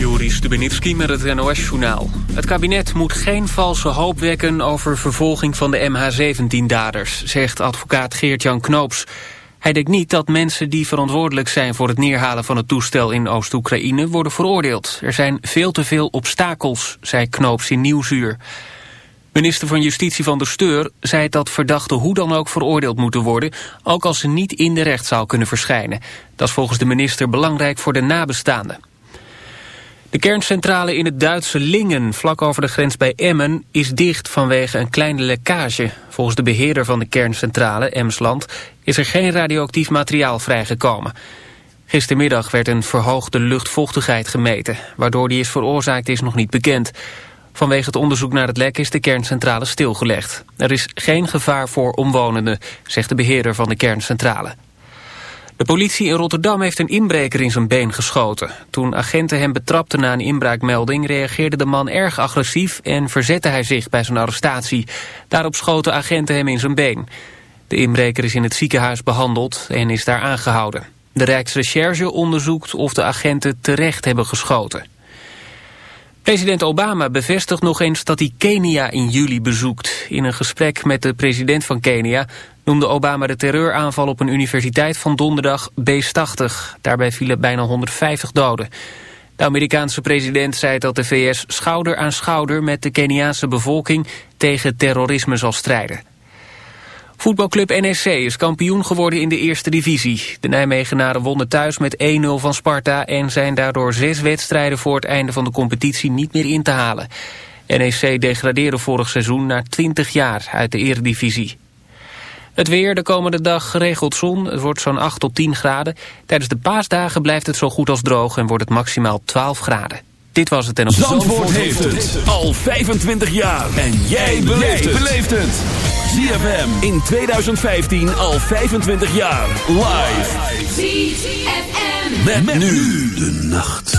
Joris Stubenitski met het NOS-journaal. Het kabinet moet geen valse hoop wekken over vervolging van de MH17-daders, zegt advocaat Geert-Jan Knoops. Hij denkt niet dat mensen die verantwoordelijk zijn voor het neerhalen van het toestel in Oost-Oekraïne worden veroordeeld. Er zijn veel te veel obstakels, zei Knoops in Nieuwsuur. Minister van Justitie van der Steur zei dat verdachten hoe dan ook veroordeeld moeten worden, ook als ze niet in de rechtszaal kunnen verschijnen. Dat is volgens de minister belangrijk voor de nabestaanden. De kerncentrale in het Duitse Lingen, vlak over de grens bij Emmen, is dicht vanwege een kleine lekkage. Volgens de beheerder van de kerncentrale, Emsland, is er geen radioactief materiaal vrijgekomen. Gistermiddag werd een verhoogde luchtvochtigheid gemeten. Waardoor die is veroorzaakt is nog niet bekend. Vanwege het onderzoek naar het lek is de kerncentrale stilgelegd. Er is geen gevaar voor omwonenden, zegt de beheerder van de kerncentrale. De politie in Rotterdam heeft een inbreker in zijn been geschoten. Toen agenten hem betrapten na een inbraakmelding... reageerde de man erg agressief en verzette hij zich bij zijn arrestatie. Daarop schoten agenten hem in zijn been. De inbreker is in het ziekenhuis behandeld en is daar aangehouden. De Rijksrecherche onderzoekt of de agenten terecht hebben geschoten. President Obama bevestigt nog eens dat hij Kenia in juli bezoekt. In een gesprek met de president van Kenia noemde Obama de terreuraanval op een universiteit van donderdag beestachtig. Daarbij vielen bijna 150 doden. De Amerikaanse president zei dat de VS schouder aan schouder met de Keniaanse bevolking tegen terrorisme zal strijden. Voetbalclub NEC is kampioen geworden in de eerste divisie. De Nijmegenaren wonnen thuis met 1-0 van Sparta... en zijn daardoor zes wedstrijden voor het einde van de competitie niet meer in te halen. NEC degradeerde vorig seizoen na 20 jaar uit de eredivisie. Het weer de komende dag geregeld zon. Het wordt zo'n 8 tot 10 graden. Tijdens de paasdagen blijft het zo goed als droog en wordt het maximaal 12 graden. Dit was het en op Zandvoort, Zandvoort heeft het al 25 jaar. En jij beleeft het. ZFM in 2015 al 25 jaar. Live. ZFM. Met, met nu de nacht.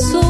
sou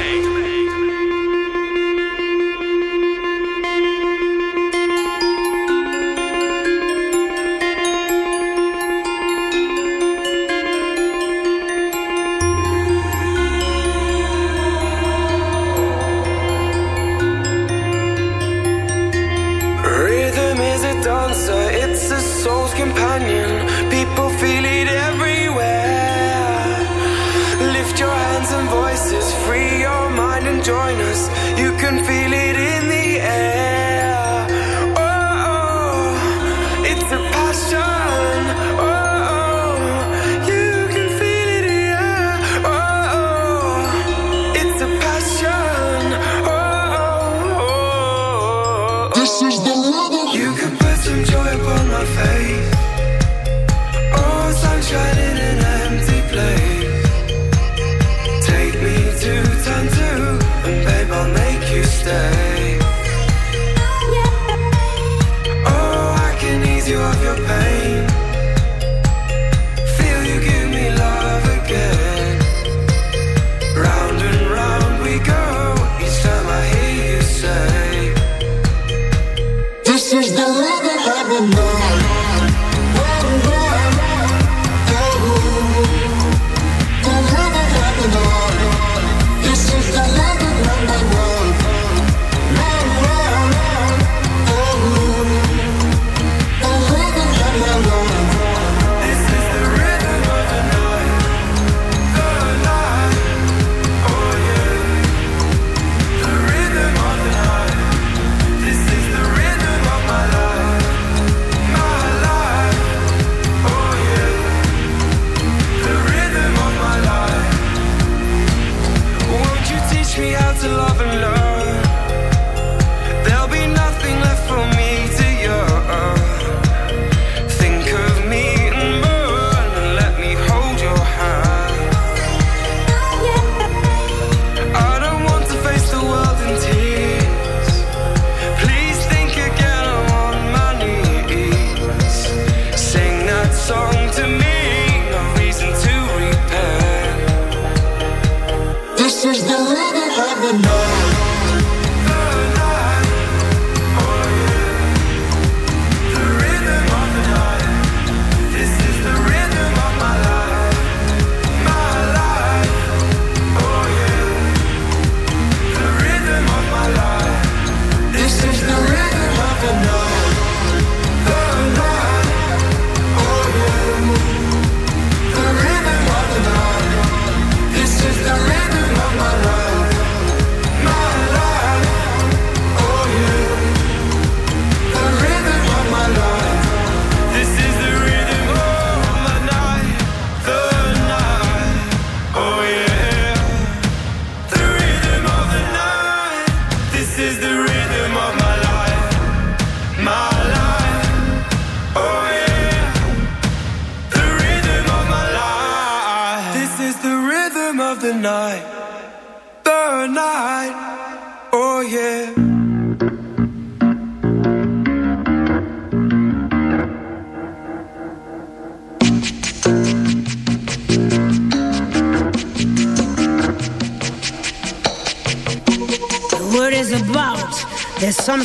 is the love.